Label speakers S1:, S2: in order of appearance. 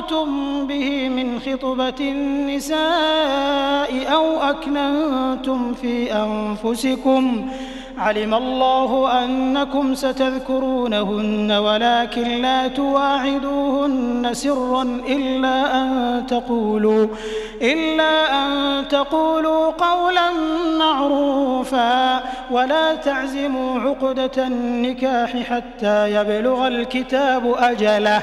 S1: عرضتم به من خطبة النساء أو أكننتم في أنفسكم. علم الله أنكم ستذكرونهن ولكن لا تواعدوهن سرا إلا أن تقولوا إلا أن تقولوا قولا معروفا. ولا تعزموا عقدة النكاح حتى يبلغ الكتاب أجله.